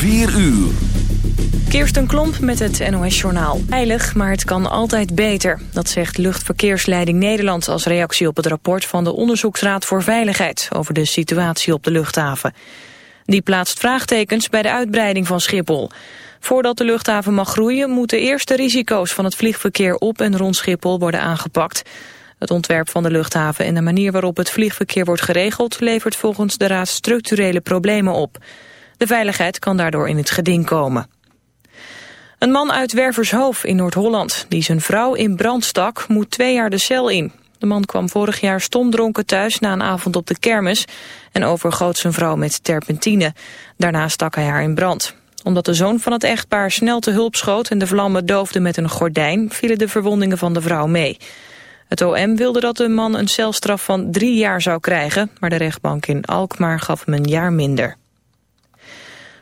4 uur. Kirsten Klomp met het NOS-journaal. Veilig, maar het kan altijd beter. Dat zegt Luchtverkeersleiding Nederland als reactie op het rapport van de Onderzoeksraad voor Veiligheid over de situatie op de luchthaven. Die plaatst vraagtekens bij de uitbreiding van Schiphol. Voordat de luchthaven mag groeien moeten eerst de risico's van het vliegverkeer op en rond Schiphol worden aangepakt. Het ontwerp van de luchthaven en de manier waarop het vliegverkeer wordt geregeld levert volgens de raad structurele problemen op. De veiligheid kan daardoor in het geding komen. Een man uit Wervershoof in Noord-Holland, die zijn vrouw in brand stak, moet twee jaar de cel in. De man kwam vorig jaar stomdronken thuis na een avond op de kermis en overgoot zijn vrouw met terpentine. Daarna stak hij haar in brand. Omdat de zoon van het echtpaar snel te hulp schoot en de vlammen doofde met een gordijn, vielen de verwondingen van de vrouw mee. Het OM wilde dat de man een celstraf van drie jaar zou krijgen, maar de rechtbank in Alkmaar gaf hem een jaar minder.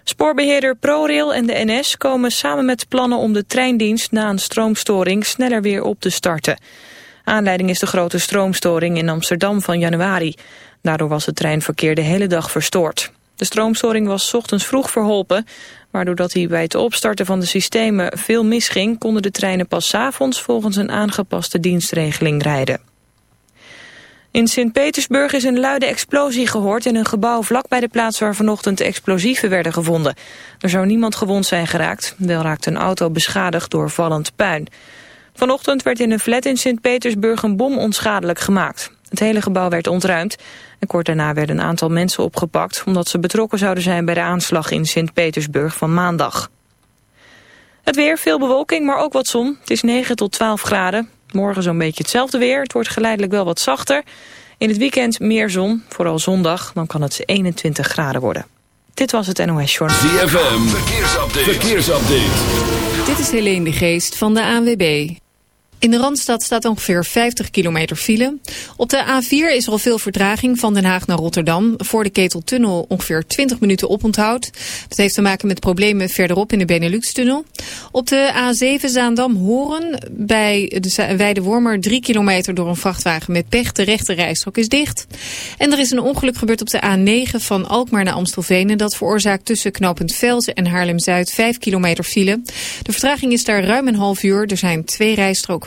Spoorbeheerder ProRail en de NS komen samen met plannen om de treindienst na een stroomstoring sneller weer op te starten. Aanleiding is de grote stroomstoring in Amsterdam van januari. Daardoor was het treinverkeer de hele dag verstoord. De stroomstoring was ochtends vroeg verholpen, maar doordat hij bij het opstarten van de systemen veel misging, konden de treinen pas avonds volgens een aangepaste dienstregeling rijden. In Sint-Petersburg is een luide explosie gehoord in een gebouw vlak bij de plaats waar vanochtend explosieven werden gevonden. Er zou niemand gewond zijn geraakt, wel raakte een auto beschadigd door vallend puin. Vanochtend werd in een flat in Sint-Petersburg een bom onschadelijk gemaakt. Het hele gebouw werd ontruimd en kort daarna werden een aantal mensen opgepakt... omdat ze betrokken zouden zijn bij de aanslag in Sint-Petersburg van maandag. Het weer, veel bewolking, maar ook wat zon. Het is 9 tot 12 graden. Morgen zo'n beetje hetzelfde weer. Het wordt geleidelijk wel wat zachter. In het weekend meer zon, vooral zondag. Dan kan het 21 graden worden. Dit was het NOS Journal. ZFM, verkeersupdate. verkeersupdate. Dit is Helene de Geest van de ANWB. In de Randstad staat ongeveer 50 kilometer file. Op de A4 is er al veel vertraging van Den Haag naar Rotterdam. Voor de Keteltunnel ongeveer 20 minuten oponthoud. Dat heeft te maken met problemen verderop in de Benelux-tunnel. Op de A7 Zaandam-Horen bij de Weidewormer 3 kilometer door een vrachtwagen met pech. De rechte rijstrook is dicht. En er is een ongeluk gebeurd op de A9 van Alkmaar naar Amstelveen. En dat veroorzaakt tussen knooppunt Velzen en Haarlem-Zuid 5 kilometer file. De vertraging is daar ruim een half uur. Er zijn twee rijstroken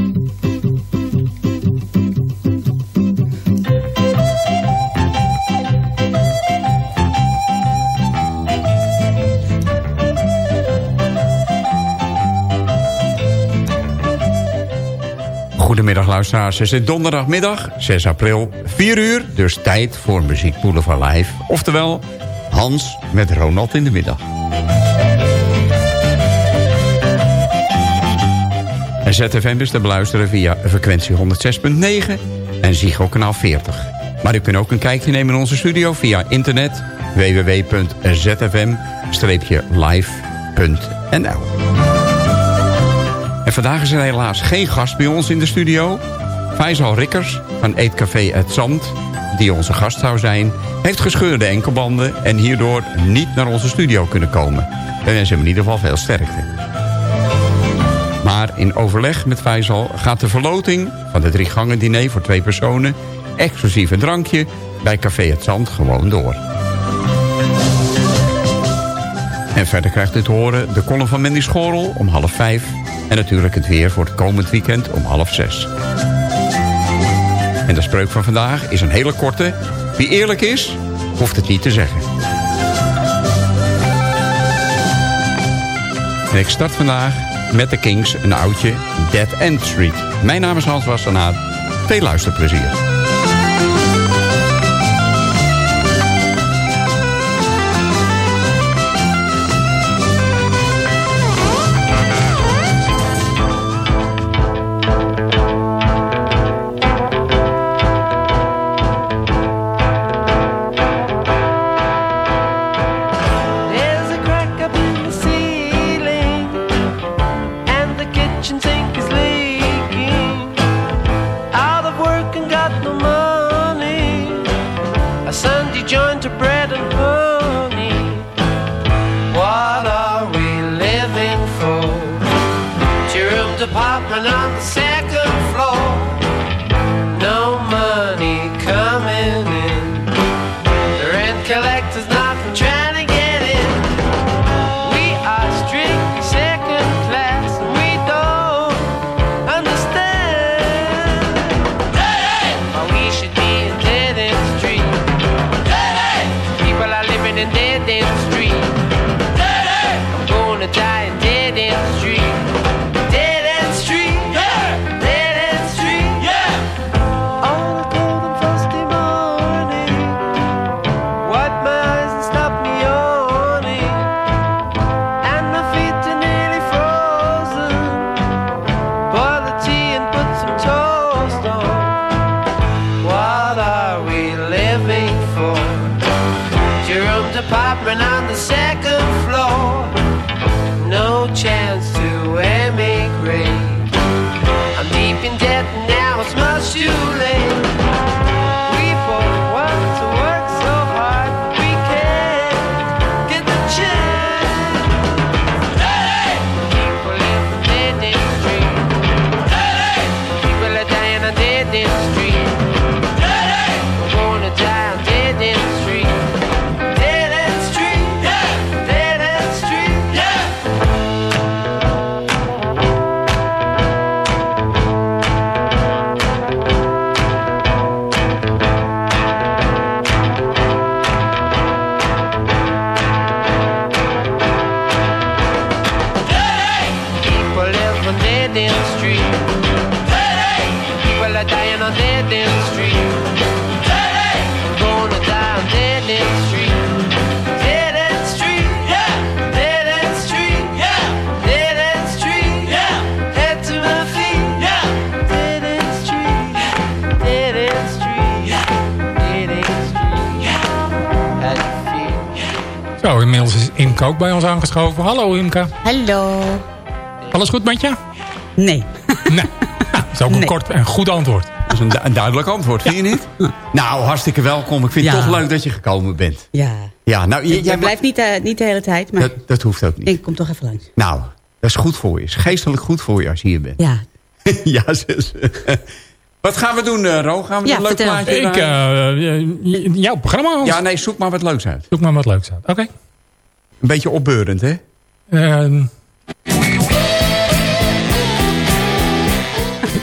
Goedemiddag luisteraars, het is donderdagmiddag, 6 april, 4 uur. Dus tijd voor Muziek Boulevard Live. Oftewel, Hans met Ronald in de middag. En ZFM is te beluisteren via frequentie 106.9 en Ziggo kanaal 40. Maar u kunt ook een kijkje nemen in onze studio via internet www.zfm-live.nl En vandaag is er helaas geen gast bij ons in de studio. Faisal Rikkers van Eetcafé Het Zand, die onze gast zou zijn... heeft gescheurde enkelbanden en hierdoor niet naar onze studio kunnen komen. We wensen hem in ieder geval veel sterkte. Maar in overleg met Faisal gaat de verloting van de drie gangen diner voor twee personen... exclusief een drankje bij Café Het Zand gewoon door. En verder krijgt u te horen de column van Mandy Schorel om half vijf. En natuurlijk het weer voor het komend weekend om half zes. En de spreuk van vandaag is een hele korte. Wie eerlijk is, hoeft het niet te zeggen. En ik start vandaag met de Kings een oudje Dead End Street. Mijn naam is Hans Wassenaar. Veel luisterplezier. Alles goed met je? Nee. Nee. Nou, dat is ook een Nee. kort en goed antwoord. Dat is een, du- een duidelijk antwoord, vind je niet? Nou, hartstikke welkom. Ik vind het toch leuk dat je gekomen bent. Ja. Ja, nou, Jij jij blijft niet, eh, niet de hele tijd, maar Dat, dat hoeft ook niet. ik kom toch even langs. Nou, dat is goed voor je. is geestelijk goed voor je als je hier bent. Ja. ja, zus. Wat gaan we doen, eh, Ro? Gaan we Ja, een leuk vertel. plaatje Ik, eh, j- jouw programma. Ja, nee, zoek maar wat leuks uit. Zoek maar wat leuks uit. Oké. Een beetje opbeurend, hè? Ehm.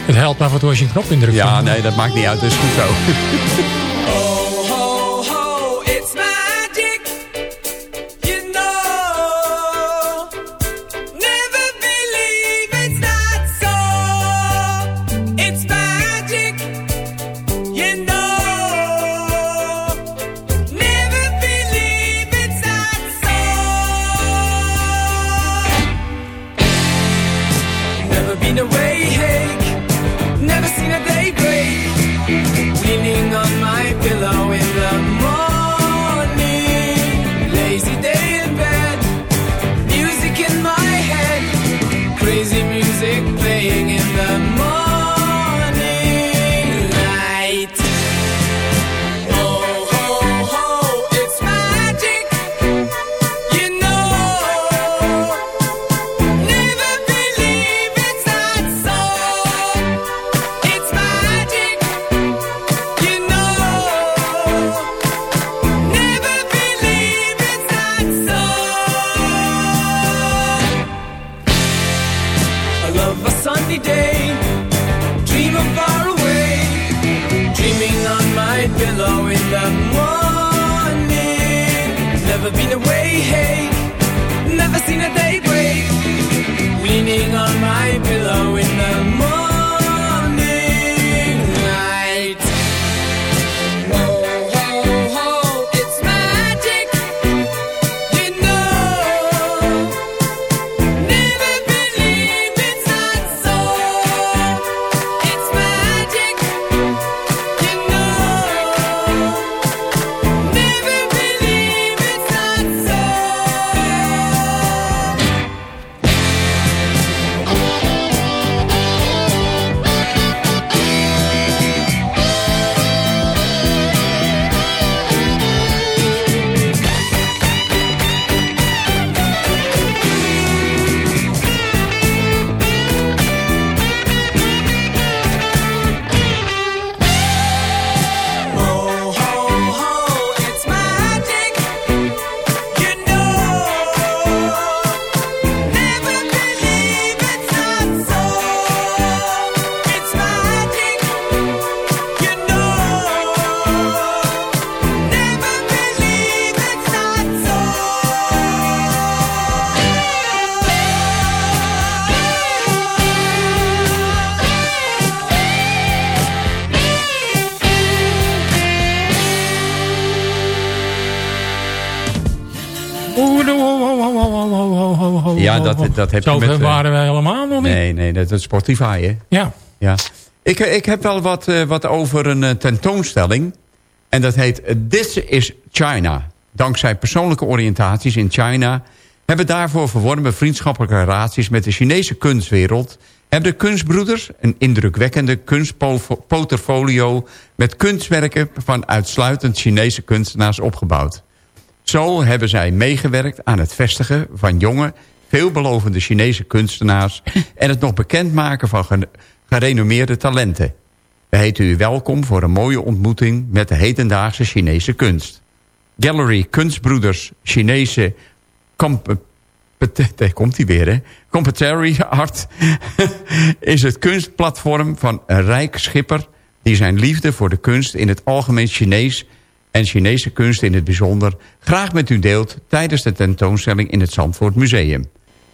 Het helpt en toe als je een knop indrukt. Ja, nee, dat maakt niet uit. Dat is goed zo. dat- dat heb je met, eh, waren wij helemaal nog niet. Nee, nee, dat is Spotify, hè? Ja. Ja. Ik, ik heb wel wat, eh, wat over een eh, tentoonstelling. En dat heet eh, This is China. Dankzij persoonlijke oriëntaties in China... hebben daarvoor verworven vriendschappelijke relaties... met de Chinese kunstwereld... hebben de kunstbroeders een indrukwekkende kunstportfolio... met kunstwerken van uitsluitend Chinese kunstenaars opgebouwd. Zo hebben zij meegewerkt aan het vestigen van jonge, veelbelovende Chinese kunstenaars... en het nog bekendmaken van gere- gerenommeerde talenten. We heten u welkom voor een mooie ontmoeting met de hedendaagse Chinese kunst. Gallery Kunstbroeders Chinese daar komt hij weer, hè. Competary Art is het kunstplatform van een rijk schipper... die zijn liefde voor de kunst in het algemeen Chinees... en Chinese kunst in het bijzonder... graag met u deelt tijdens de tentoonstelling in het Zandvoort Museum.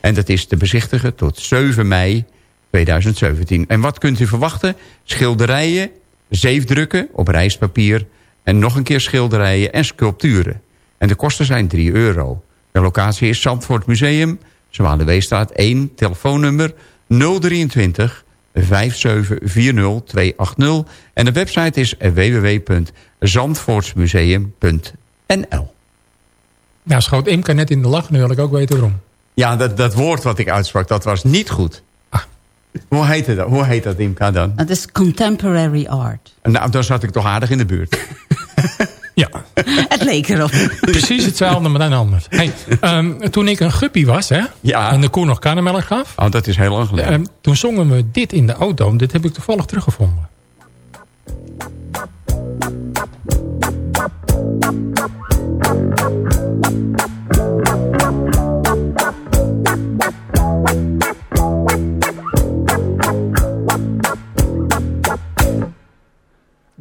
En dat is te bezichtigen tot 7 mei 2017. En wat kunt u verwachten? Schilderijen, zeefdrukken op rijstpapier... en nog een keer schilderijen en sculpturen. En de kosten zijn 3 euro. De locatie is Zandvoort Museum, Zwaluweestraat 1, telefoonnummer 023 5740 280. En de website is www.zandvoortsmuseum.nl. Nou, schoot Imka net in de lach. Nu wil ik ook weten waarom. Ja, dat, dat woord wat ik uitsprak, dat was niet goed. Hoe, heet dat, hoe heet dat, Imka, dan? Dat is contemporary art. Nou, dan zat ik toch aardig in de buurt. Ja. Het leek erop. Precies hetzelfde, maar dan anders. Hey, ehm, toen ik een guppy was, hè, Ja. en de koe nog karnemelk gaf... Oh, dat is heel lang geleden. ehm, toen zongen we dit in de auto. Dit heb ik toevallig teruggevonden.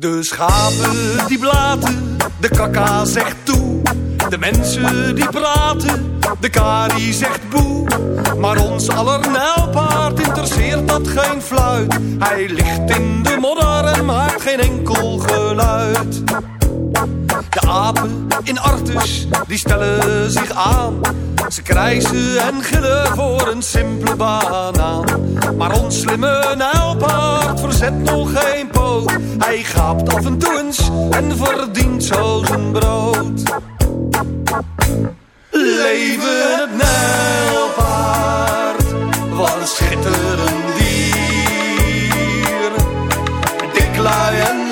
De schapen die blaten, de kaka zegt toe. De mensen die praten, de kari zegt boe. Maar ons aller nijlpaard interesseert dat geen fluit. Hij ligt in de modder en maakt geen enkel geluid. De apen in Artus, die stellen zich aan. Ze krijsen en gillen voor een simpele banaan. Maar ons slimme nijlpaard verzet nog geen poot. Hij gaapt af en toe eens en verdient zo zijn brood. Leven het nijlpaard, wat een schitterend dier. En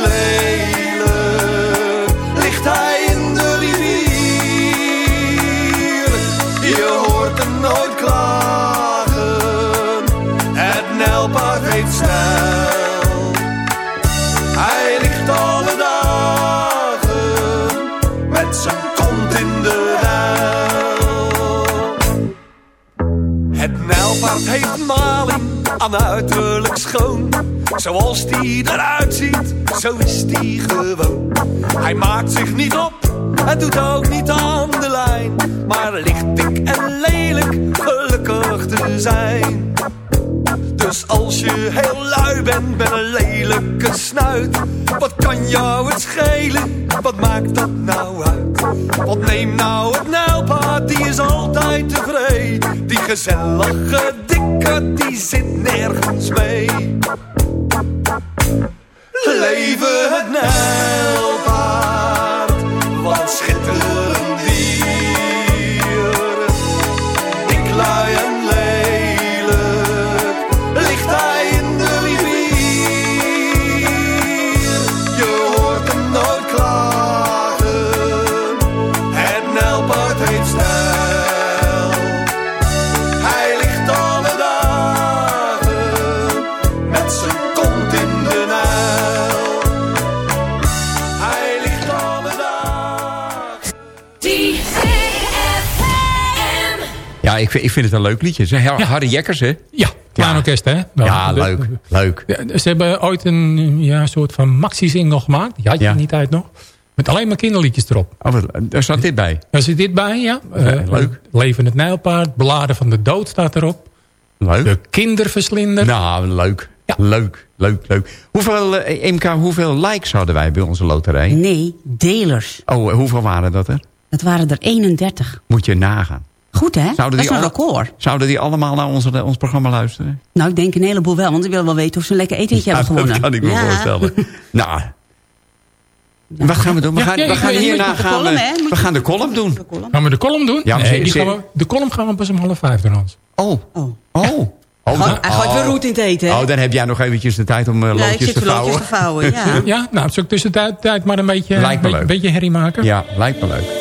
Het heeft maling aan uiterlijk schoon. Zoals die eruit ziet, zo is die gewoon. Hij maakt zich niet op, en doet ook niet aan de lijn. Maar ligt dik en lelijk, gelukkig te zijn. Dus als je heel lui bent met een lelijke snuit Wat kan jou het schelen, wat maakt dat nou uit? Nou het nijlpaard, die is altijd tevreden. Die gezellige dikke, die zit nergens mee. Leven het nijlpaard, ik, vind- ik vind het een leuk liedje. Ze Har- Harry Jekkers, hè? Ja, klein orkest, hè? Nou, Ja, de- leuk. Leuk. de- Ze hebben ooit een ja, soort van maxi-single gemaakt. Die had je Ja. in die tijd nog. Met alleen maar kinderliedjes erop. Oh, daar staat dit bij. Daar zit dit bij, ja. Eh, leuk. Leven het Nijlpaard. Beladen van de dood staat erop. Leuk. De kinderverslinder. Nou, leuk. Ja. Leuk, leuk, leuk. Hoeveel, eh, MK, hoeveel likes hadden wij bij onze loterij? Nee, delers. Oh, hoeveel waren dat er? Dat waren er 31. Moet je nagaan. Goed hè? Zouden dat is die een record. Zouden die allemaal naar onze, ons programma luisteren? Nou, ik denk een heleboel wel, want ik wil wel weten of ze een lekker etentje hebben gewonnen. dat kan ik me Ja. voorstellen. nou, wat gaan we doen? We Ja, gaan, ja, we gaan ja, hierna gaan, column, we- gaan de column doen. Gaan we de column doen? Ja, nee, die gaan we, de column gaan we pas om half vijf doen, Hans. Oh, Oh. oh. Oh, Hij dan- gooit- hij gooit weer oh. roet in het eten, hè? Oh, dan heb jij nog eventjes de tijd om uh, ja, loodjes te loodjes vouwen. te vouwen, ja. Ja, nou, zal ik tussentijd tijd maar een beetje, Lijkt me een leuk. beetje herrie maken? Ja, lijkt me leuk.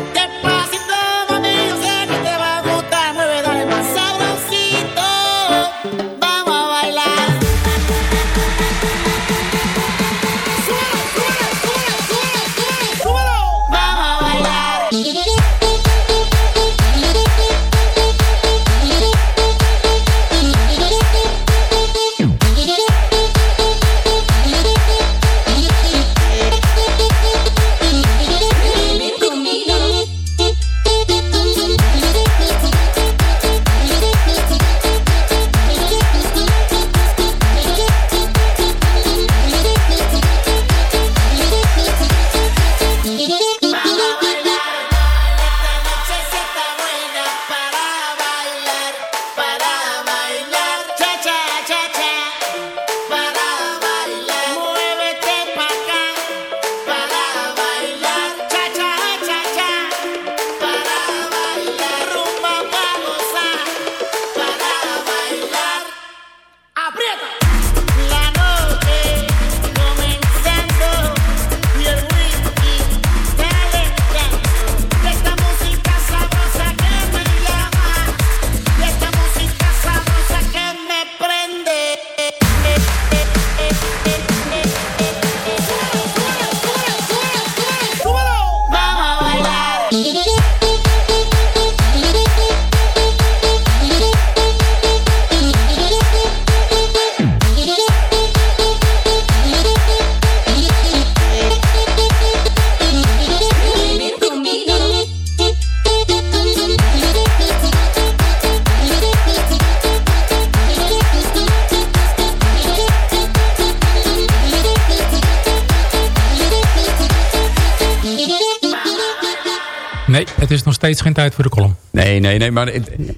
Steeds geen tijd voor de column. Nee, nee, nee, maar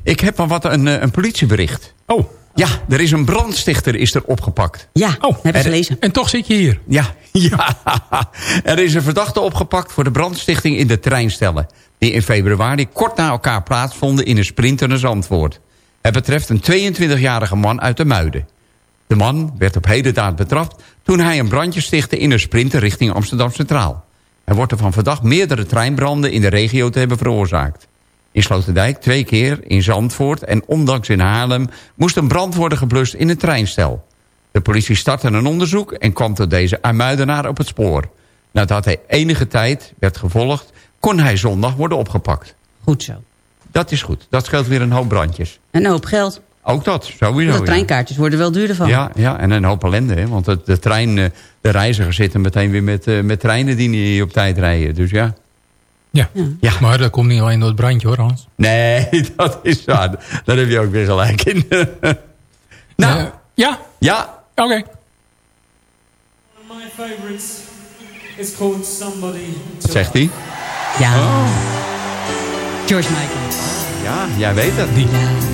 ik heb wel wat een, eh, een politiebericht. Oh, Ja, er is een brandstichter is er opgepakt. Ja, Oh, heb ik en- gelezen. en toch zit je hier. Ja, ja. Er is een verdachte opgepakt voor de brandstichting in de treinstellen... die in februari kort na elkaar plaatsvonden in een sprinter naar Zandvoort. Het betreft een 22-jarige man uit de Muiden. De man werd op hedendaad betrapt toen hij een brandje stichtte in een sprinter richting Amsterdam Centraal. Hij wordt ervan verdacht meerdere treinbranden in de regio te hebben veroorzaakt. In Sloterdijk twee keer, in Zandvoort en ondanks in Haarlem... moest een brand worden geblust in een treinstel. De politie startte een onderzoek en kwam tot deze Amuidenaar op het spoor. Nadat hij enige tijd werd gevolgd, kon hij zondag worden opgepakt. Goed zo. Dat is goed. Dat scheelt weer een hoop brandjes. En een hoop geld. Ook dat, sowieso. de ja. treinkaartjes worden wel duurder van. Ja, ja, en een hoop ellende. Hè? Want het, de, trein, eh, de reizigers zitten meteen weer met, eh, met treinen die niet op tijd rijden. Dus ja. Ja. Ja. maar dat komt niet alleen door het brandje hoor Hans. Nee, dat is waar. Daar heb je ook weer gelijk in. nou, Eh, ja, ja. oké. My favorites is called Somebody Wat zegt hij? Ja. Oh. George Michael. Ja, jij weet het. Die. Each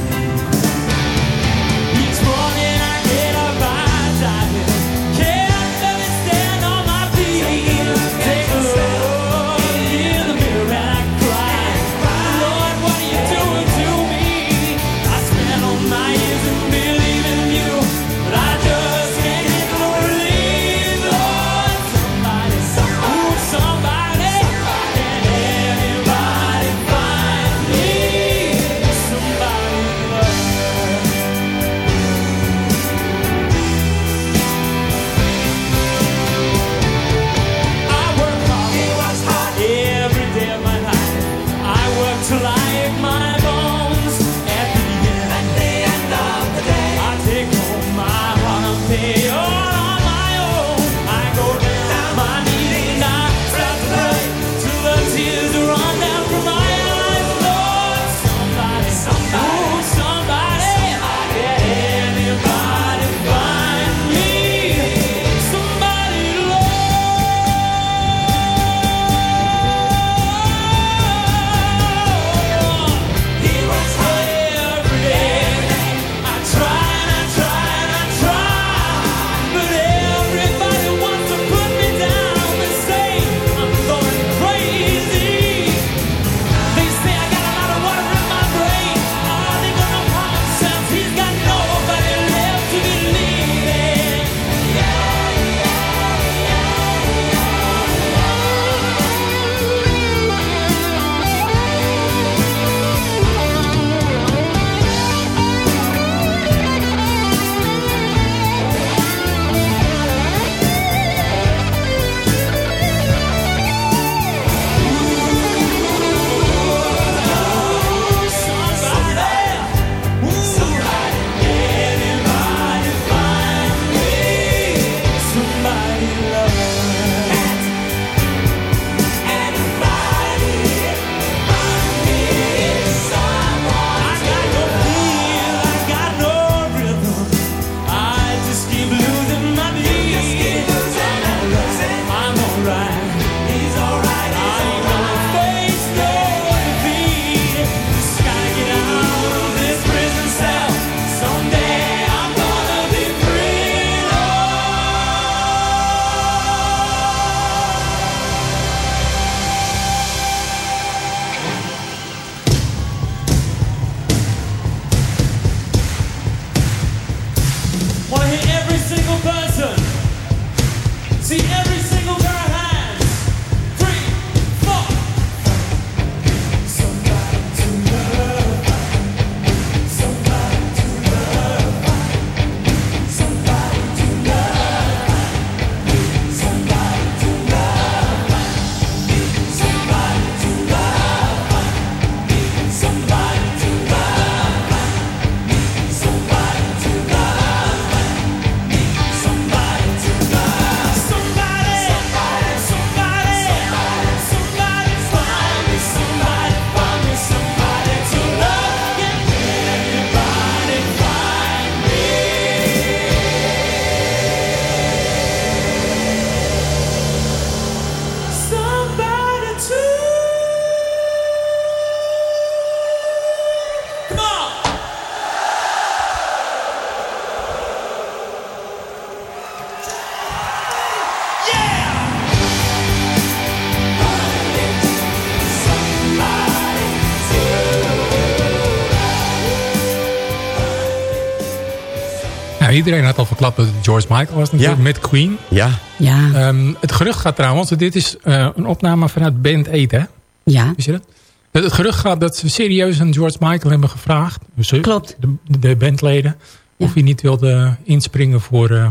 iedereen had al verklapt dat het George Michael was natuurlijk, Ja. met Queen. Ja. Ja. Ehm, het gerucht gaat trouwens, dit is eh, een opname vanuit Band 8, hè? Ja. Wist je dat? Het het gerucht gaat dat ze serieus aan George Michael hebben gevraagd. Dus ze- Klopt. De, de bandleden. of hij niet wilde inspringen voor eh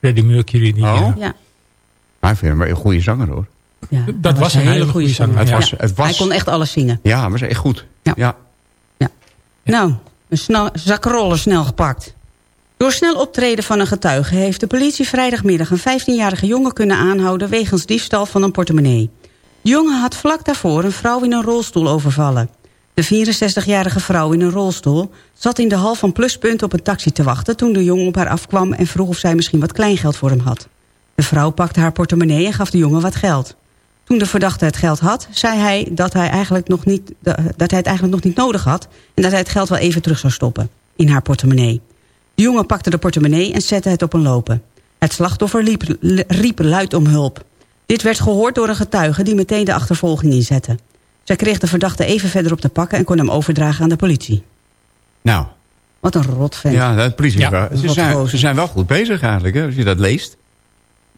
Freddie Mercury. Die, Oh? eh, Ja. Maar ik vind hem wel een goede zanger hoor. Ja, dat was een hele goede zanger. Het ja. was, het was, Hij kon echt alles zingen. Ja, maar was echt goed. Ja. Nou, een zakkenroller snel gepakt. Door snel optreden van een getuige heeft de politie vrijdagmiddag een 15-jarige jongen kunnen aanhouden wegens diefstal van een portemonnee. De jongen had vlak daarvoor een vrouw in een rolstoel overvallen. De 64-jarige vrouw in een rolstoel zat in de hal van Pluspunt op een taxi te wachten toen de jongen op haar afkwam en vroeg of zij misschien wat kleingeld voor hem had. De vrouw pakte haar portemonnee en gaf de jongen wat geld. Toen de verdachte het geld had, zei hij dat hij, eigenlijk nog niet, dat hij het eigenlijk nog niet nodig had... en dat hij het geld wel even terug zou stoppen in haar portemonnee. De jongen pakte de portemonnee en zette het op een lopen. Het slachtoffer liep, riep luid om hulp. Dit werd gehoord door een getuige die meteen de achtervolging inzette. Zij kreeg de verdachte even verderop te pakken en kon hem overdragen aan de politie. Nou, Wat een rotvent. ja, de politie Ja, ze, zijn, gozer. ze zijn wel goed bezig eigenlijk, hè, als je dat leest.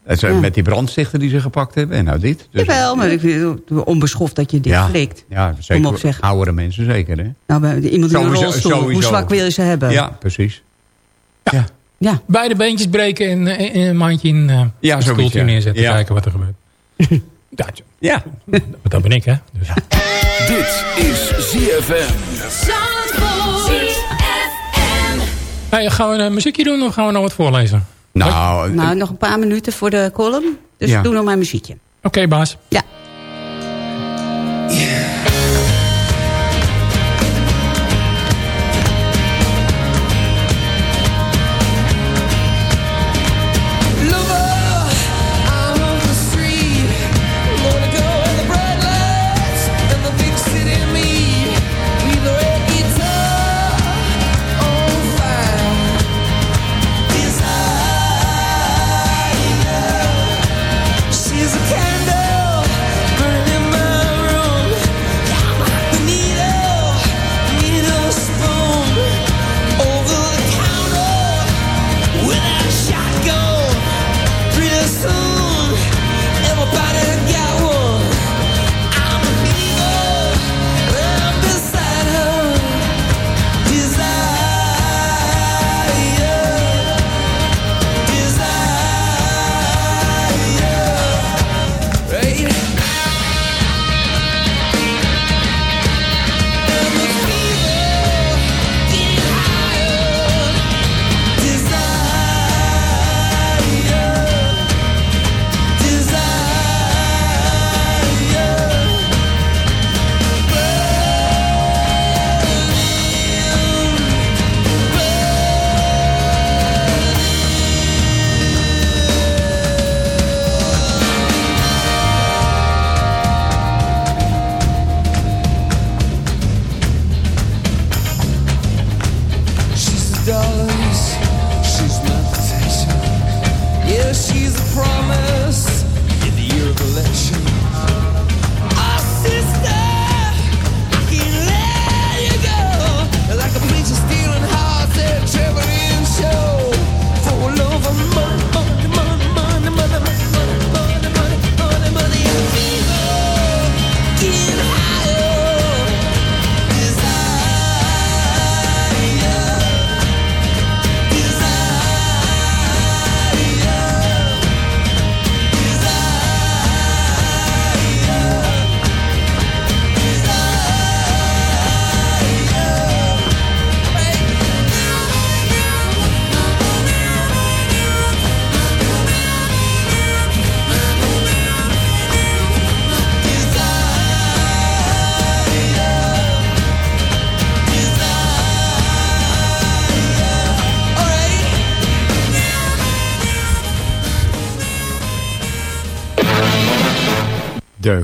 Dat zijn Ja. Met die brandstichter die ze gepakt hebben en nou dit. Dus, Jawel, maar ik vind het onbeschoft dat je dit ja, flikt. ja, Kom zeker. op, zeg. Oudere mensen zeker, hè? Nou, bij iemand in een Sowieso- rolstoel, hoe zwak wil je ze hebben? Ja, precies. Ja, Ja. Beide beentjes breken en eh, en een mandje in eh Ja, zoiets, stoeltje ja. neerzetten. Ja. Kijken wat er gebeurt. ja, tja, ja. dat ben ik, hè. Dus. Dit is ZFM. Hey, gaan we een muziekje doen of gaan we nog wat voorlezen? Nou, Nou, nog een paar minuten voor de column. Dus Ja. doe nog maar een muziekje. Oké, baas. Ja.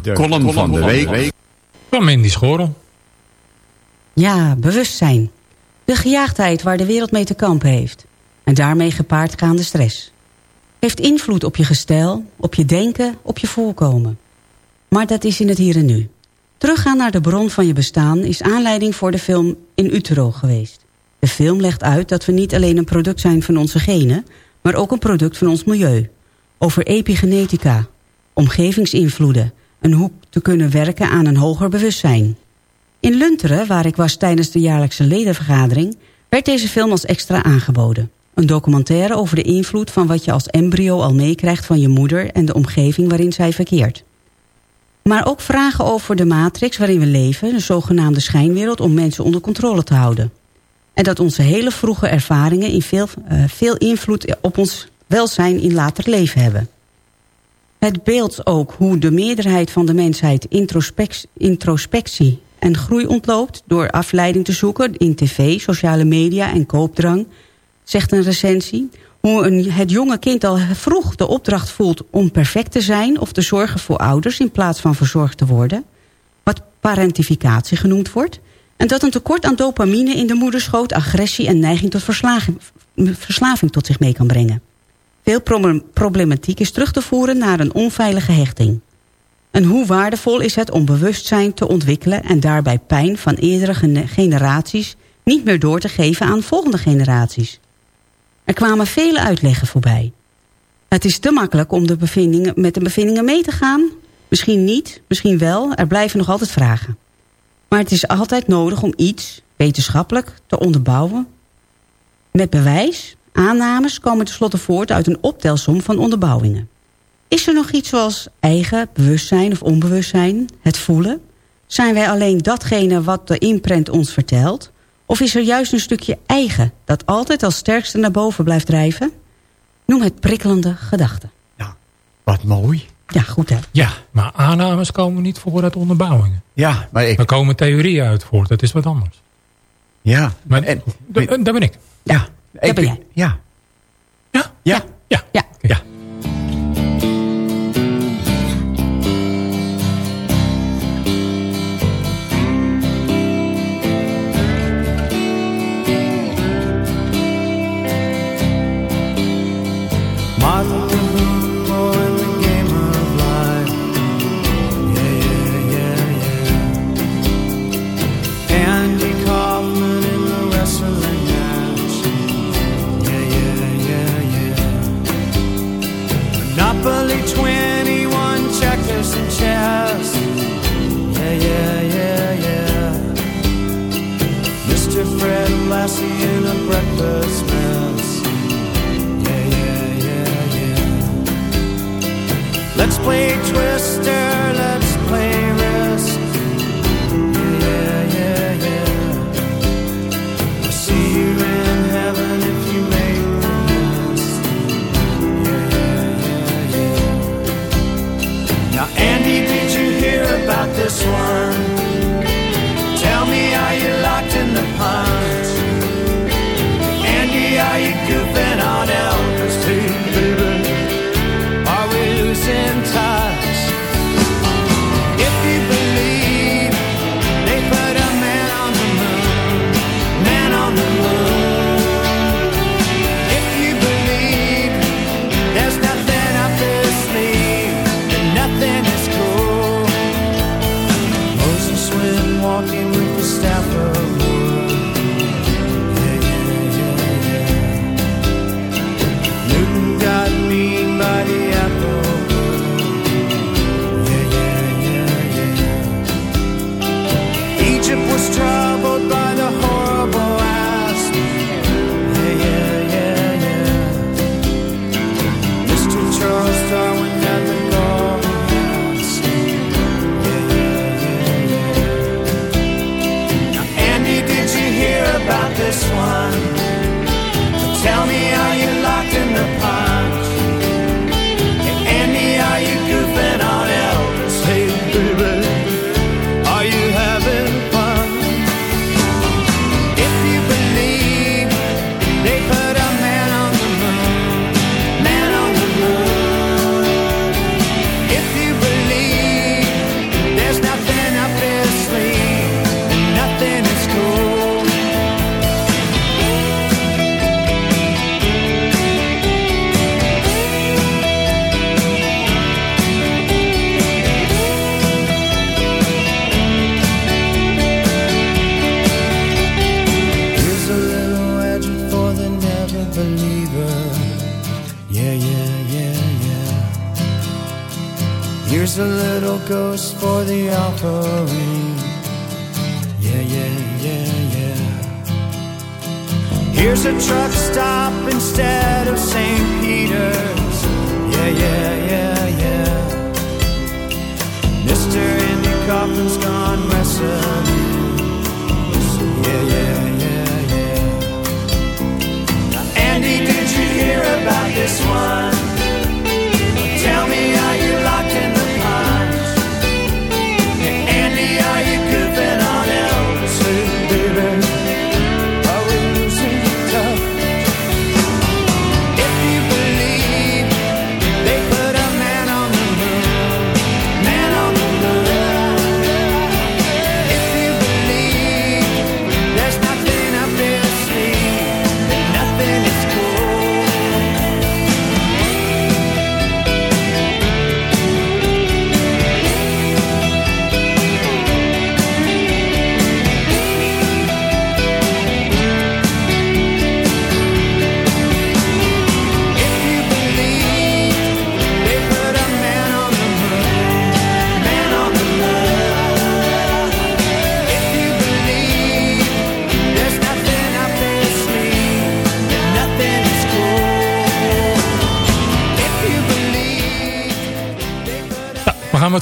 De, column van de week. Van Mandy Schorel. Ja, bewustzijn. De gejaagdheid waar de wereld mee te kampen heeft. En daarmee gepaardgaande stress. Heeft invloed op je gestel, op je denken, op je voorkomen. Maar dat is in het hier en nu. Teruggaan naar de bron van je bestaan is aanleiding voor de film In Utero geweest. De film legt uit dat we niet alleen een product zijn van onze genen... maar ook een product van ons milieu. Over epigenetica, omgevingsinvloeden... en hoe te kunnen werken aan een hoger bewustzijn. In Lunteren, waar ik was tijdens de jaarlijkse ledenvergadering... werd deze film als extra aangeboden. Een documentaire over de invloed van wat je als embryo al meekrijgt van je moeder... en de omgeving waarin zij verkeert. Maar ook vragen over de matrix waarin we leven... de zogenaamde schijnwereld om mensen onder controle te houden. En dat onze hele vroege ervaringen in veel, eh, veel invloed op ons welzijn in later leven hebben. Het beeld ook hoe de meerderheid van de mensheid introspectie, en groei ontloopt... door afleiding te zoeken in tv, sociale media en koopdrang... zegt een recensie. Hoe een, het jonge kind al vroeg de opdracht voelt om perfect te zijn... of te zorgen voor ouders in plaats van verzorgd te worden. Wat parentificatie genoemd wordt. En dat een tekort aan dopamine in de moederschoot... agressie en neiging tot verslaving tot zich mee kan brengen. Veel problem- problematiek is terug te voeren naar een onveilige hechting. En hoe waardevol is het om bewustzijn te ontwikkelen... en daarbij pijn van eerdere gene- generaties... niet meer door te geven aan volgende generaties. Er kwamen vele uitleggen voorbij. Het is te makkelijk om de bevindingen, met de bevindingen mee te gaan. Misschien niet, misschien wel. Er blijven nog altijd vragen. Maar het is altijd nodig om iets, wetenschappelijk, te onderbouwen. Met bewijs, aannames komen tenslotte voort uit een optelsom van onderbouwingen. Is er nog iets zoals eigen bewustzijn of onbewustzijn, het voelen? Zijn wij alleen datgene wat de imprint ons vertelt? Of is er juist een stukje eigen dat altijd als sterkste naar boven blijft drijven? Noem het prikkelende gedachten. Wat mooi. Ja, goed hè. Ja, maar aannames komen niet voor uit onderbouwingen. Ja, maar ik... Er komen theorieën uit voort, dat is wat anders. Ja. Maar, en, da- daar ben ik. ja. Ben jij. Ja. Ja? Ja. Ja. Ja. Ja.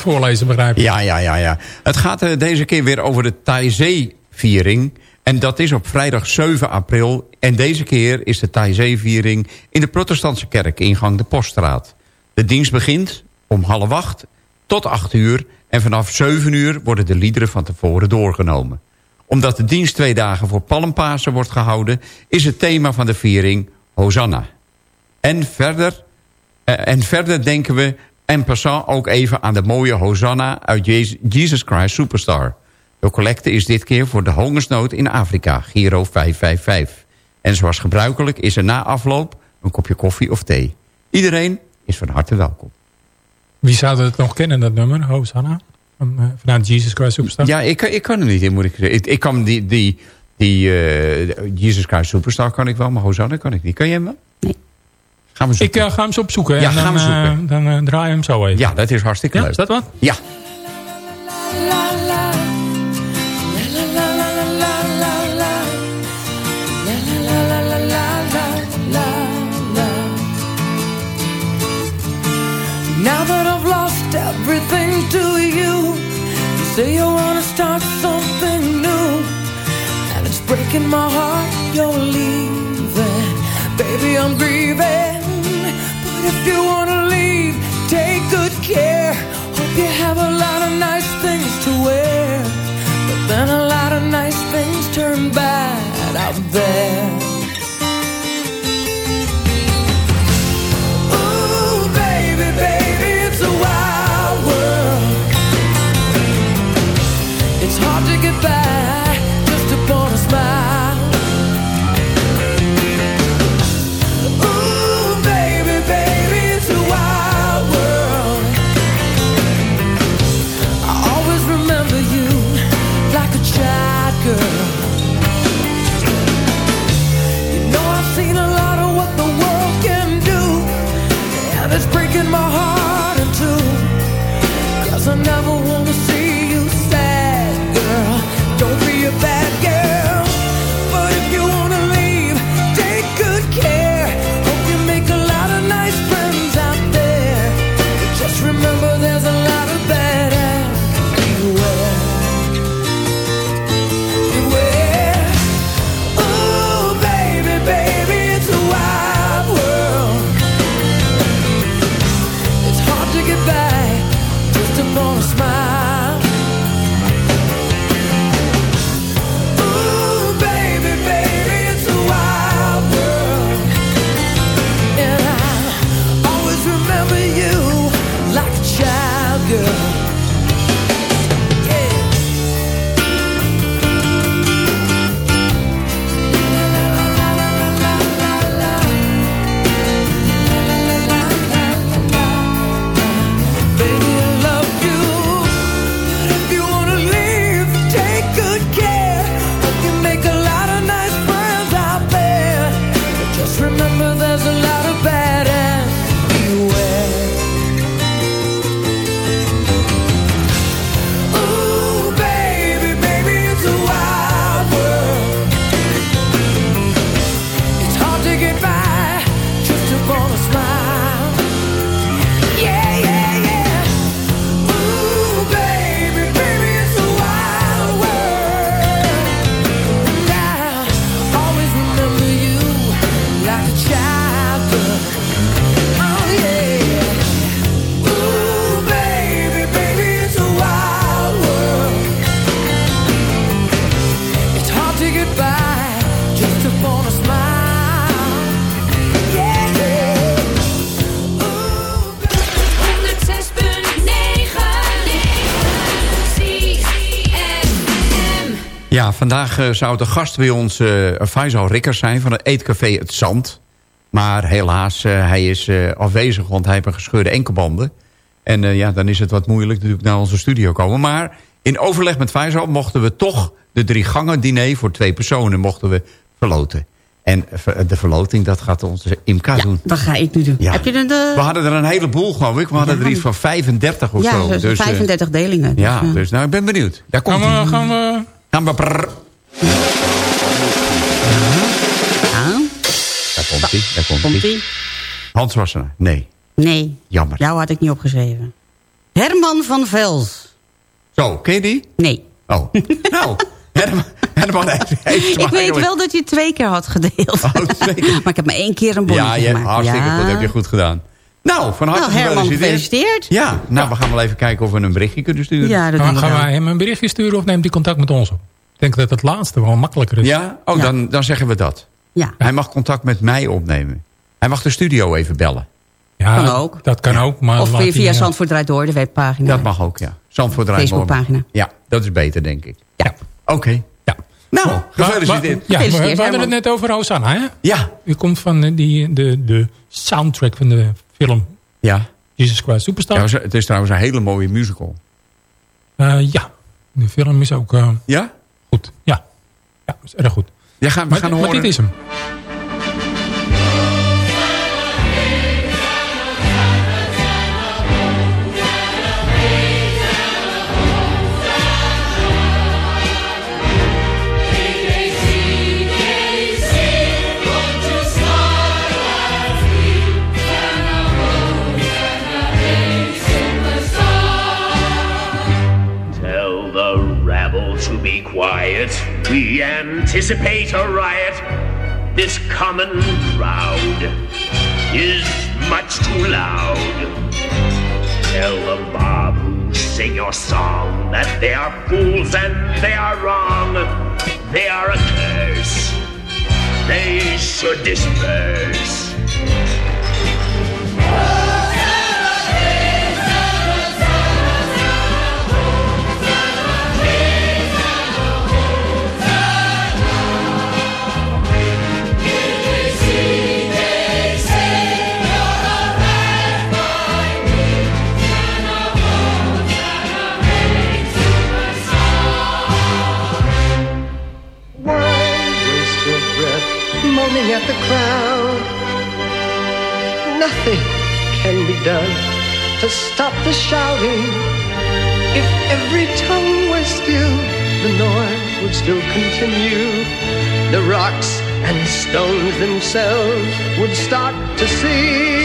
Voorlezen, begrijp ik. Ja, ja, ja, ja. Het gaat eh, deze keer weer over de Taizé-viering. En dat is op vrijdag 7 april. En deze keer is de Taizé-viering in de protestantse kerk, ingang de Poststraat. De dienst begint om half acht tot 8 uur. En vanaf 7 uur worden de liederen van tevoren doorgenomen. Omdat de dienst twee dagen voor Palmpasen wordt gehouden... is het thema van de viering Hosanna. En verder, eh, en verder denken we en passant ook even aan de mooie Hosanna uit Jesus Christ Superstar. De collecte is dit keer voor de hongersnood in Afrika, Giro 555. En zoals gebruikelijk is er na afloop een kopje koffie of thee. Iedereen is van harte welkom. Wie zou het nog kennen, dat nummer? Hosanna? Van, eh, vanuit Jesus Christ Superstar? Ja, ik, ik kan hem niet, moet ik zeggen. Ik, ik kan die, die, die eh, Jesus Christ Superstar kan ik wel, maar Hosanna kan ik niet. Kan jij hem wel? Nee. Gaan we Ik zoeken. eh, ga hem zo opzoeken. Ja, en dan, gaan we eh, zoeken. dan eh, draai je hem zo even. Ja, dat is hartstikke Ja, leuk. is dat wat? Ja. Now that I've lost everything to you, you say you wanna start something new, and it's breaking my heart you're leaving. Baby, I'm grieving, if you wanna leave, take good care. Hope you have a lot of nice things to wear, but then a lot of nice things turn bad out there. Vandaag eh, zou de gast bij ons eh Faisal Rikkers zijn van het Eetcafé Het Zand. Maar helaas, eh, hij is eh, afwezig, want hij heeft een gescheurde enkelbanden. En eh, ja, dan is het wat moeilijk natuurlijk naar onze studio komen. Maar in overleg met Faisal mochten we toch de drie gangen diner voor twee personen mochten we verloten. En de verloting, dat gaat onze Imka doen. Dat ga ik nu doen. Ja. Heb je een... de- We hadden er een heleboel, geloof ik. We hadden Ja. er iets van 35 of ja, zo. dus Dus, eh, 35 delingen. Dus, ja, dus nou, ik ben benieuwd. Daar komt Gaan we, gaan we... Gaan we prrr. Daar komt hij, daar komt Komt hij. ie? Hans Wassenaar, nee. Nee, Jammer. jou had ik niet opgeschreven. Herman van Vels. Zo, ken je die? Nee. Oh, nou, Herman, Herman heeft, heeft Ik weet wel dat je het twee keer had gedeeld. Oh, twee keer. maar ik heb maar één keer een bonnetje Ja, je, gemaakt. hartstikke ja. goed, heb je goed gedaan. Nou, van harte Nou, Herman, gefeliciteerd. Ja, nou, we gaan wel even kijken of we een berichtje kunnen sturen. Ja, dat doen Gaan, we gaan wij hem een berichtje sturen of neemt hij contact met ons op? Ik denk dat het laatste wel makkelijker is. Ja? Oh, Ja. Dan, dan zeggen we dat. Ja. Hij mag contact met mij opnemen. Hij mag de studio even bellen. Ja, Kan ook. Dat kan ook. Maar Of via, via eh, Zandvoort draait door, de webpagina. Dat mag ook, ja. Zandvoort draait door. Facebookpagina. Ja, dat is beter, denk ik. Ja. Oké. Ja. Nou, gefeliciteerd. Ja, we, hadden het net over Hosanna, hè? Ja. U komt van eh, die, de, de soundtrack van de film Ja. Jesus Christ Superstar. ja. Het is trouwens een hele mooie musical. Eh, ja, de film is ook eh, Ja? goed. Ja. ja, is erg goed. Ja, gaan, we Maar, gaan maar horen. dit is hem. We anticipate a riot. This common crowd is much too loud. Tell the mob who sing your song that they are fools and they are wrong. They are a curse. They should disperse. would start to see.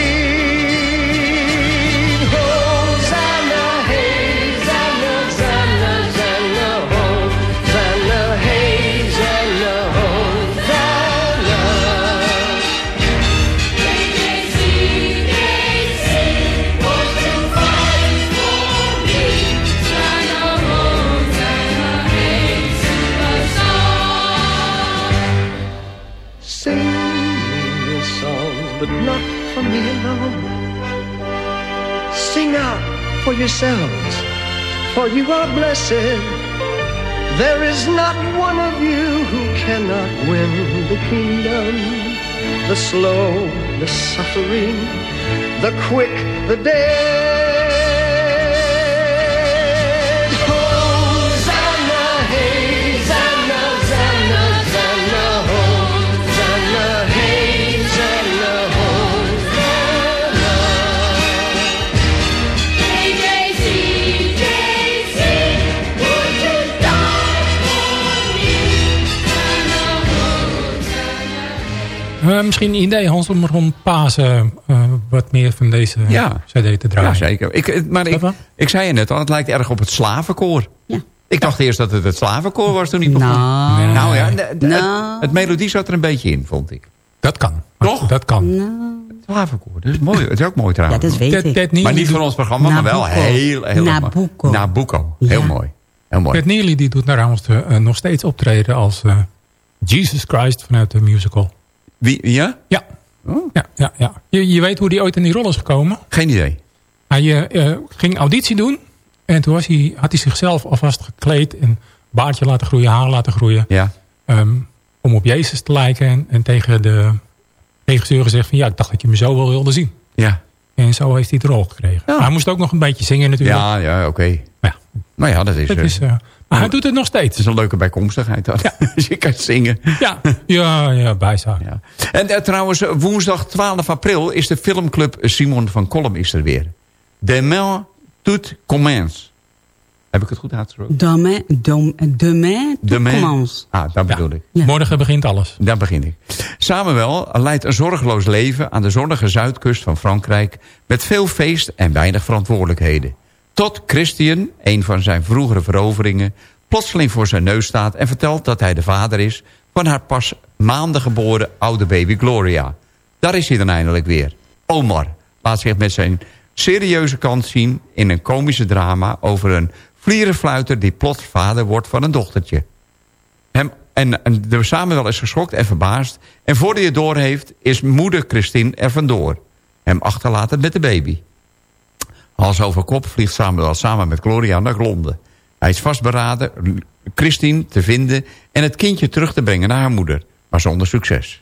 Yourselves, for you are blessed. There is not one of you who cannot win the kingdom. The slow, the suffering, the quick, the dead. Eh, misschien een idee, Hans, om rond Pasen eh, wat meer van deze Ja. cd te draaien. Ja, zeker. Ik, eh, maar ik, ik zei je net al, het lijkt erg op het slavenkoor. Ja. Ik dacht eerst dat het het slavenkoor was toen ik begon. Nou, Nee. Nou ja, de- de- Nou. Het, het melodie zat er een beetje in, vond ik. Dat kan. Toch? Dat kan. nou, Slavenkoor, dat is mooi. Dat is ook mooi ja, trouwens. dat weet Ted, ik. Ted maar niet van ons programma, maar wel heel, heel Nabucco. Nabucco. Heel Ja. mooi. Heel mooi. Ted Neely die doet trouwens eh, nog steeds optreden als eh, Jesus Christ vanuit de musical. Wie, ja? Ja. Oh. Ja, ja, ja. Je, je weet hoe die ooit in die rol is gekomen. Geen idee. Hij eh, eh, ging auditie doen. En toen was hij, had hij zichzelf alvast gekleed. En baardje laten groeien, haar laten groeien. Ja. Ehm, om op Jezus te lijken. En, en tegen de regisseur gezegd van ja, ik dacht dat je me zo wel wilde zien. Ja. En zo heeft hij de rol gekregen. Maar hij moest ook nog een beetje zingen natuurlijk. Ja, ja oké. Ja. Nou ja, dat is... Dat is, eh, maar hij doet het nog steeds. Het is een leuke bijkomstigheid dan. Als je kan zingen. Ja, ja, ja bijzaak. Ja. En eh, trouwens, eh, woensdag 12 april is de filmclub Simon van Kolm is er weer. Demain tout commence. Heb ik het goed uitgesproken? Demain, dom- demain, tout Demain. commence. Ah, dat bedoel ik. Morgen begint alles. Daar begin ik. Samuel leidt een zorgeloos leven aan de zonnige zuidkust van Frankrijk... met veel feest en weinig verantwoordelijkheden. Tot Christian, een van zijn vroegere veroveringen... plotseling voor zijn neus staat en vertelt dat hij de vader is... van haar pas maanden geboren oude baby Gloria. Daar is hij dan eindelijk weer. Omar laat zich met zijn serieuze kant zien... in een komische drama over een vlierenfluiter... die plots vader wordt van een dochtertje. Hem, en, en de Samuel is geschokt en verbaasd. En voordat hij het doorheeft, is moeder Christine er vandoor. Hem achterlaten met de baby. Hals over kop vliegt Samuel samen met Gloria naar Londen. Hij is vastberaden Christine te vinden en het kindje terug te brengen naar haar moeder. Maar zonder succes.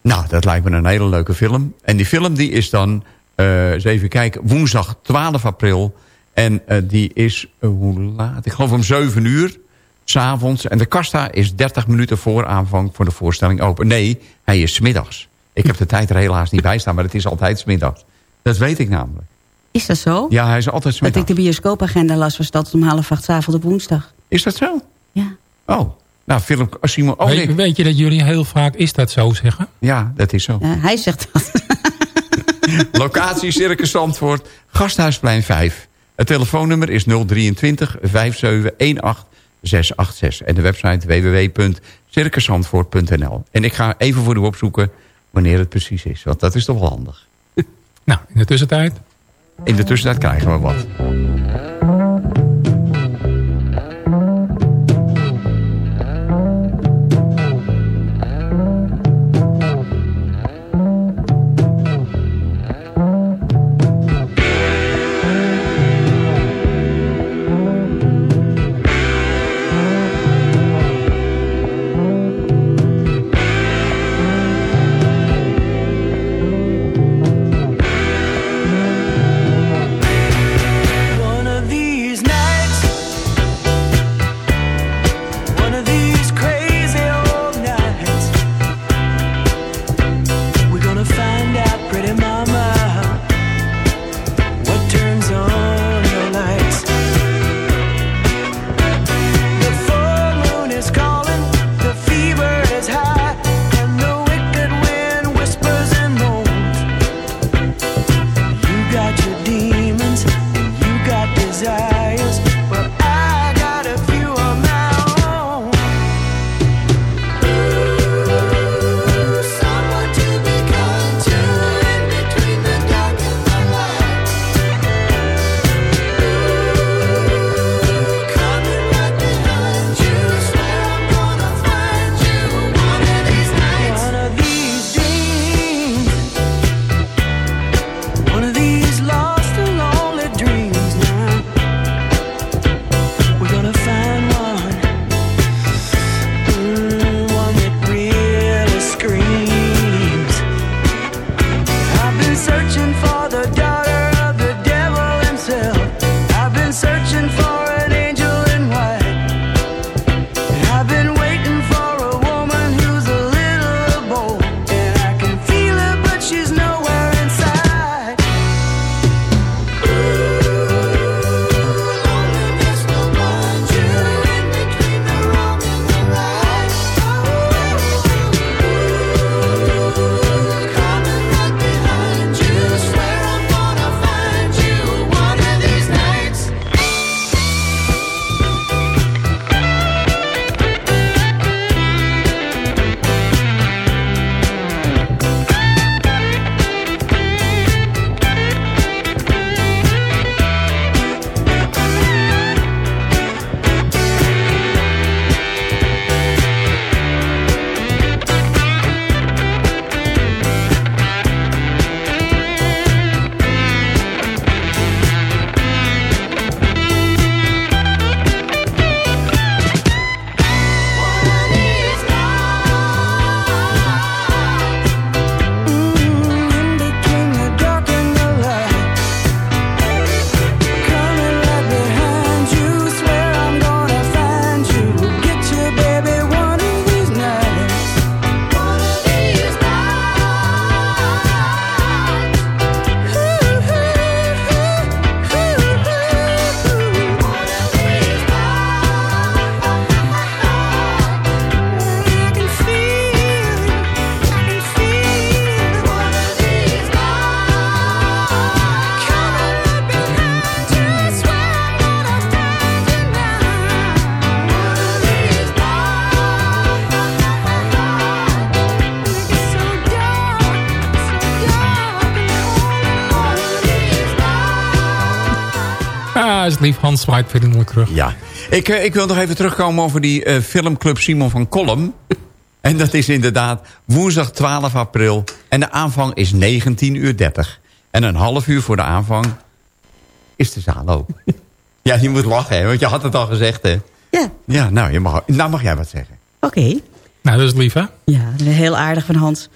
Nou, dat lijkt me een hele leuke film. En die film die is dan, eh, eens even kijken, woensdag 12 april. En eh, die is, eh, hoe laat? Ik geloof om 7 uur. S'avonds. En de kasta is 30 minuten voor aanvang voor de voorstelling open. Nee, hij is 's middags. Ik heb de tijd er helaas niet bij staan, maar het is altijd 's middags. Dat weet ik namelijk. Is dat zo? Ja, hij is altijd 's Dat ik de bioscoopagenda las, was dat om half acht 's avonds op woensdag. Is dat zo? Ja. Oh, nou, film Simon... Oh, weet, nee. weet je dat jullie heel vaak is dat zo zeggen? Ja, dat is zo. Ja, hij zegt dat. Locatie Circus Zandvoort, Gasthuisplein 5. Het telefoonnummer is 023 5718 686. En de website www.circuszandvoort.nl. En ik ga even voor u opzoeken wanneer het precies is. Want dat is toch wel handig. Nou, in de tussentijd... In de tussentijd krijgen we wat. Lief. Hans zwaait vriendelijk terug. Ja. Ik, eh, ik wil nog even terugkomen over die eh, filmclub Simon van Kolm. En dat is inderdaad woensdag 12 april. En de aanvang is 19.30 uur. En een half uur voor de aanvang is de zaal open. ja, je moet lachen, hè, want je had het al gezegd, hè? Ja. Ja, nou, je mag, nou mag jij wat zeggen. Oké. Nou, dat is lief, hè? Ja, heel aardig van Hans.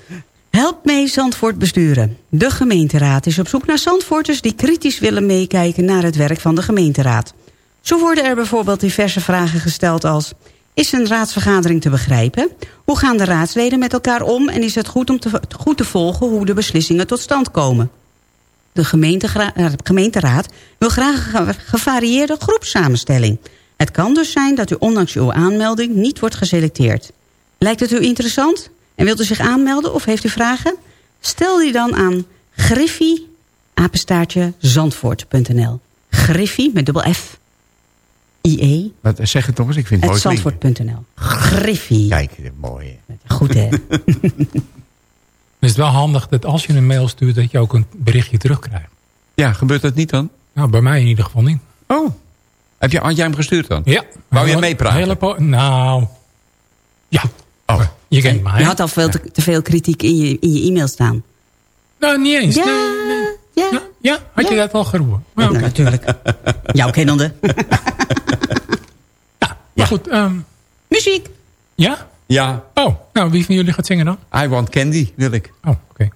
Help mee Zandvoort besturen. De gemeenteraad is op zoek naar Zandvoorters... die kritisch willen meekijken naar het werk van de gemeenteraad. Zo worden er bijvoorbeeld diverse vragen gesteld als... Is een raadsvergadering te begrijpen? Hoe gaan de raadsleden met elkaar om? En is het goed om te, goed te volgen hoe de beslissingen tot stand komen? De eh, gemeenteraad wil graag een ge- gevarieerde groepsamenstelling. Het kan dus zijn dat u ondanks uw aanmelding niet wordt geselecteerd. Lijkt het u interessant? En wilt u zich aanmelden of heeft u vragen? Stel die dan aan griffie, apenstaartje, zandvoort.nl. Griffie met dubbel F. IE, Wat, zeg het nog eens, ik vind het het mooi zandvoort.nl. Griffie. Kijk, dit mooi. Goed hè? Dan is het wel handig dat als je een mail stuurt... dat je ook een berichtje terugkrijgt. Ja, gebeurt dat niet dan? Nou, bij mij in ieder geval niet. Oh. Heb je, had jij hem gestuurd dan? Ja. Wou je meepraten? nou, ja. Oh. Je kent mij. Je had al veel te, te veel kritiek in je, in je e-mail staan. Nou, niet eens. Ja, Nee, ja. ja, ja, had je dat al geroepen? Ja, Nou, natuurlijk. Jouw kennende. Maar goed, ehm, Muziek. ja? Ja, Oh, nou, wie van jullie gaat zingen dan? I want candy, wil ik. Oh, oké.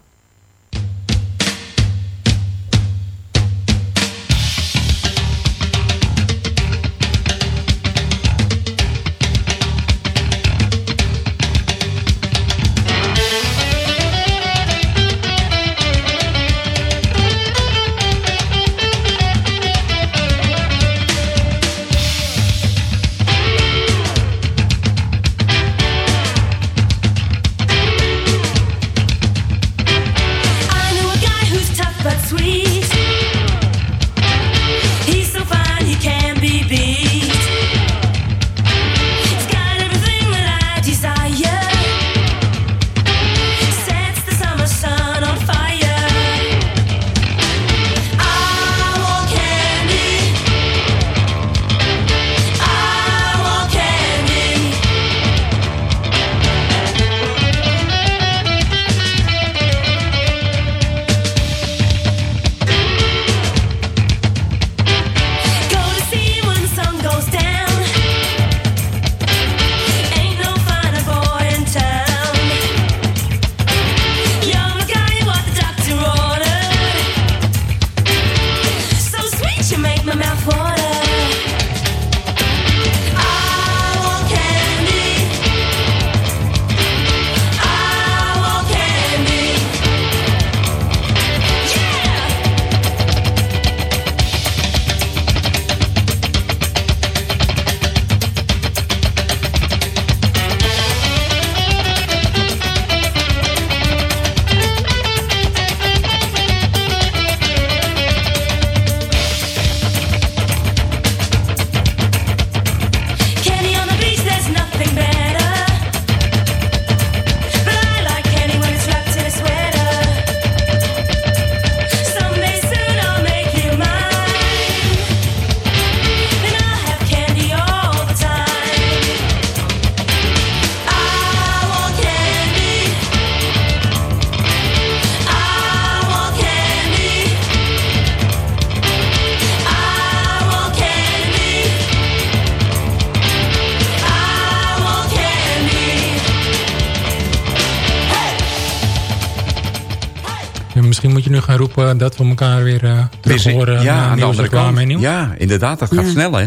Eh horen. ja, aan de andere kant. Ja, inderdaad, dat gaat Ja. snel, hè?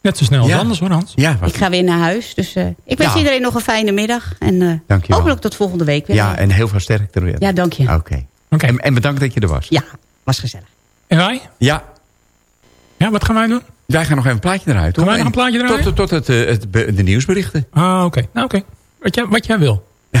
Net zo snel als Ja. anders hoor, Hans. Ja, Ik ga weer naar huis. Dus eh, ik wens Ja. iedereen nog een fijne middag. En eh, Dankjewel. hopelijk tot volgende week weer. ja en heel veel sterkte weer. Ja, dank je. Oké. Oké. En, en bedankt dat je er was. Ja, was gezellig. En wij? Ja, Ja, wat gaan wij doen? wij gaan nog even een plaatje eruit. Gaan wij nog een En plaatje draaien? Tot, tot het, eh, de nieuwsberichten. Ah, oké. Nou, oké. Wat, jij, wat jij wil.